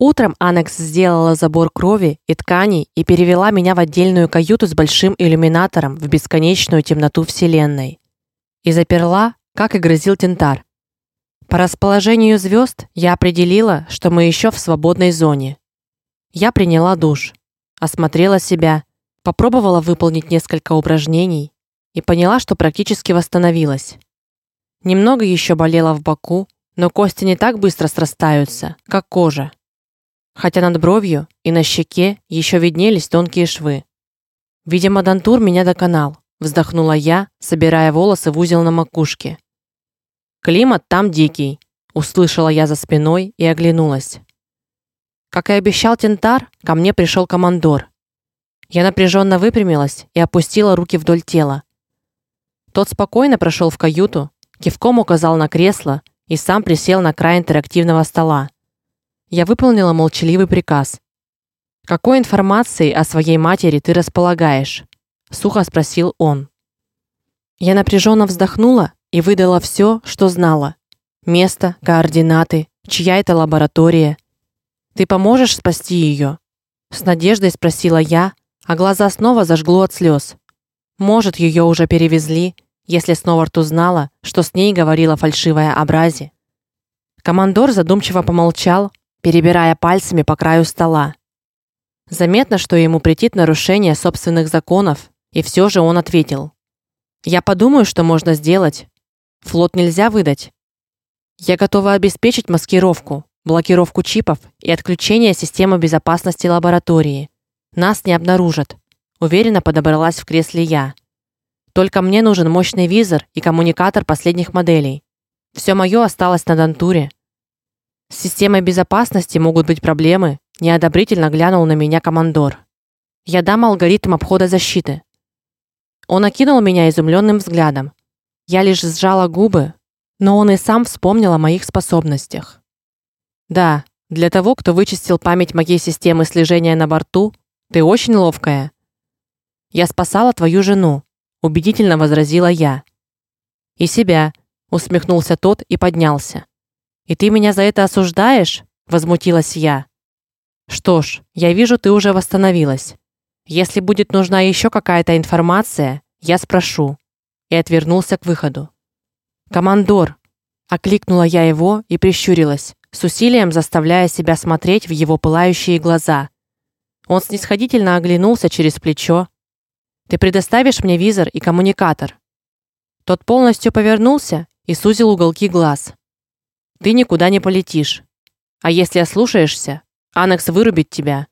Утром Анекс сделала забор крови и тканей и перевела меня в отдельную каюту с большим иллюминатором в бесконечную темноту вселенной. И заперла, как и грозил Тентар. По расположению звезд я определила, что мы еще в свободной зоне. Я приняла душ, осмотрела себя, попробовала выполнить несколько упражнений и поняла, что практически восстановилась. Немного еще болело в боку, но кости не так быстро срастаются, как кожа. Хотя над бровью и на щеке еще виднелись тонкие швы. Видимо, Дантур меня доконал, вздохнула я, собирая волосы в узел на макушке. Климат там дикий, услышала я за спиной и оглянулась. Как и обещал Тентар, ко мне пришел командор. Я напряженно выпрямилась и опустила руки вдоль тела. Тот спокойно прошел в каюту, кивком указал на кресло и сам присел на край интерактивного стола. Я выполнила молчаливый приказ. Какой информацией о своей матери ты располагаешь? сухо спросил он. Я напряженно вздохнула и выдала все, что знала. Место, координаты, чья это лаборатория. Ты поможешь спасти ее? с надеждой спросила я, а глаза снова зажгло от слез. Может, ее уже перевезли, если Сноварт узнала, что с ней говорила фальшивая Абрази. Командор задумчиво помолчал, перебирая пальцами по краю стола. Заметно, что ему претит нарушение собственных законов, и все же он ответил: "Я подумаю, что можно сделать. Флот нельзя выдать. Я готова обеспечить маскировку, блокировку чипов и отключение системы безопасности лаборатории. Нас не обнаружат". Уверенно подобралась в кресле я. Только мне нужен мощный визор и коммуникатор последних моделей. Все мое осталось на Дантуре. С системой безопасности могут быть проблемы, неодобрительно глянул на меня командор. Я дам алгоритм обхода защиты. Он окинул меня изумленным взглядом. Я лишь сжала губы, но он и сам вспомнил о моих способностях. Да, для того, кто вычистил память моей системы слежения на борту, ты очень ловкая. Я спасала твою жену, убедительно возразила я. И себя, усмехнулся тот и поднялся. И ты меня за это осуждаешь? возмутилась я. Что ж, я вижу, ты уже восстановилась. Если будет нужна еще какая-то информация, я спрошу и отвернулся к выходу. Командор, окликнула я его и прищурилась, с усилием заставляя себя смотреть в его пылающие глаза. Он снисходительно оглянулся через плечо. Ты предоставишь мне визор и коммуникатор. Тот полностью повернулся и сузил уголки глаз. Ты никуда не полетишь. А если ослушаешься, Анекс вырубит тебя.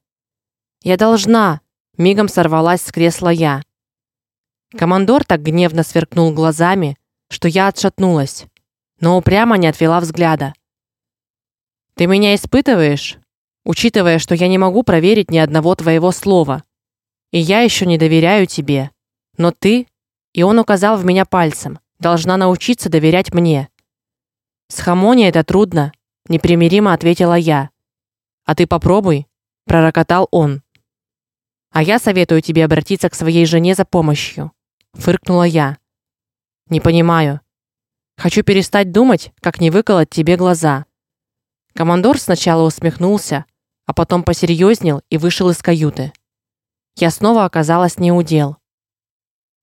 Я должна, мигом сорвалась с кресла я. Командор так гневно сверкнул глазами, что я отшатнулась, но упрямо не отвела взгляда. Ты меня испытываешь, учитывая, что я не могу проверить ни одного твоего слова. И я еще не доверяю тебе. Но ты, и он указал в меня пальцем, должна научиться доверять мне. С Хамони это трудно, непримиримо ответила я. А ты попробуй, пророкотал он. А я советую тебе обратиться к своей жене за помощью фыркнула я. Не понимаю. Хочу перестать думать, как не выколоть тебе глаза. Командор сначала усмехнулся, а потом посерьезнел и вышел из каюты. Я снова оказалась не у дел.